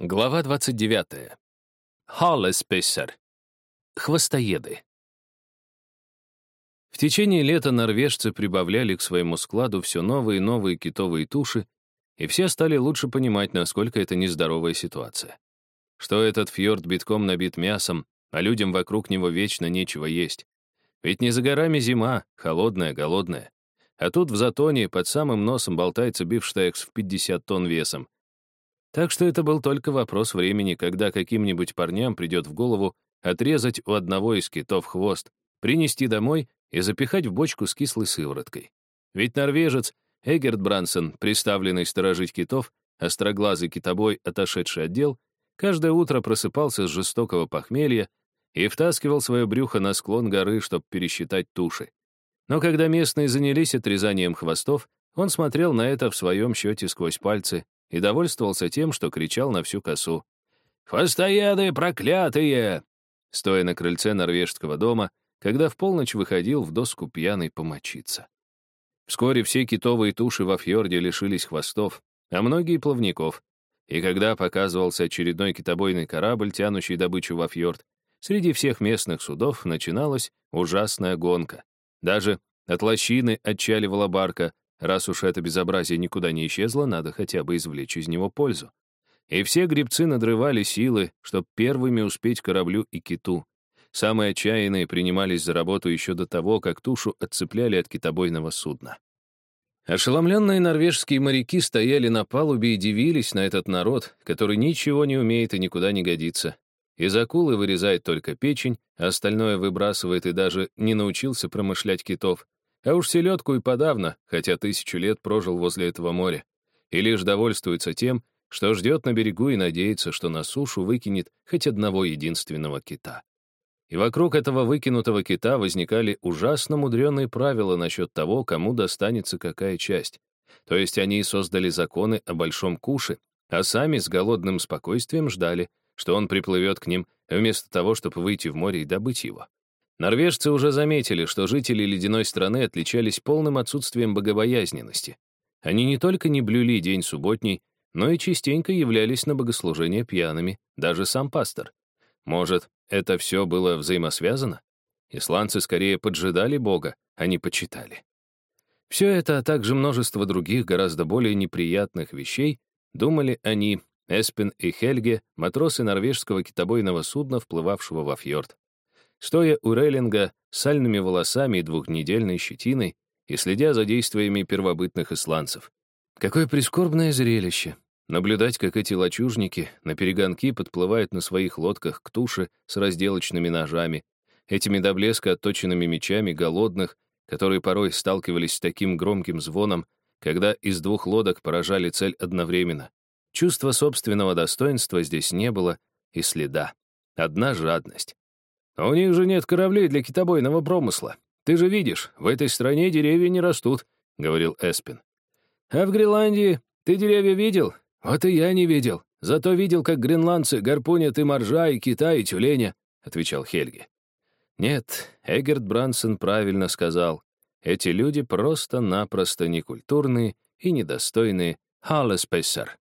Глава 29. Халлеспессер. Хвостоеды. В течение лета норвежцы прибавляли к своему складу все новые и новые китовые туши, и все стали лучше понимать, насколько это нездоровая ситуация. Что этот фьорд битком набит мясом, а людям вокруг него вечно нечего есть. Ведь не за горами зима, холодная, голодная. А тут в затоне под самым носом болтается бифштекс в 50 тонн весом, так что это был только вопрос времени, когда каким-нибудь парням придет в голову отрезать у одного из китов хвост, принести домой и запихать в бочку с кислой сывороткой. Ведь норвежец Эгерт Брансон, приставленный сторожить китов, остроглазый китобой, отошедший отдел, каждое утро просыпался с жестокого похмелья и втаскивал свое брюхо на склон горы, чтобы пересчитать туши. Но когда местные занялись отрезанием хвостов, он смотрел на это в своем счете сквозь пальцы и довольствовался тем, что кричал на всю косу. «Хвостояды проклятые!» стоя на крыльце норвежского дома, когда в полночь выходил в доску пьяный помочиться. Вскоре все китовые туши во фьорде лишились хвостов, а многие — плавников. И когда показывался очередной китобойный корабль, тянущий добычу во фьорд, среди всех местных судов начиналась ужасная гонка. Даже от лощины отчаливала барка, Раз уж это безобразие никуда не исчезло, надо хотя бы извлечь из него пользу. И все гребцы надрывали силы, чтобы первыми успеть кораблю и киту. Самые отчаянные принимались за работу еще до того, как тушу отцепляли от китобойного судна. Ошеломленные норвежские моряки стояли на палубе и дивились на этот народ, который ничего не умеет и никуда не годится. Из акулы вырезает только печень, а остальное выбрасывает и даже не научился промышлять китов. А уж селедку и подавно, хотя тысячу лет прожил возле этого моря. И лишь довольствуется тем, что ждет на берегу и надеется, что на сушу выкинет хоть одного единственного кита. И вокруг этого выкинутого кита возникали ужасно мудреные правила насчет того, кому достанется какая часть. То есть они создали законы о большом куше, а сами с голодным спокойствием ждали, что он приплывет к ним, вместо того, чтобы выйти в море и добыть его. Норвежцы уже заметили, что жители ледяной страны отличались полным отсутствием богобоязненности. Они не только не блюли день субботний, но и частенько являлись на богослужение пьяными, даже сам пастор. Может, это все было взаимосвязано? Исландцы скорее поджидали Бога, а не почитали. Все это, а также множество других, гораздо более неприятных вещей, думали они, Эспен и Хельге, матросы норвежского китобойного судна, вплывавшего во фьорд стоя у рейлинга с сальными волосами и двухнедельной щетиной и следя за действиями первобытных исландцев. Какое прискорбное зрелище! Наблюдать, как эти лачужники на перегонки подплывают на своих лодках к туше с разделочными ножами, этими до блеска отточенными мечами голодных, которые порой сталкивались с таким громким звоном, когда из двух лодок поражали цель одновременно. Чувства собственного достоинства здесь не было и следа. Одна жадность. А у них же нет кораблей для китобойного промысла. Ты же видишь, в этой стране деревья не растут», — говорил Эспин. «А в Гренландии ты деревья видел? Вот и я не видел. Зато видел, как гренландцы гарпунят и моржа, и кита, и тюленя», — отвечал Хельги. Нет, Эгерт Брансон правильно сказал. Эти люди просто-напросто некультурные и недостойные Халлеспессер.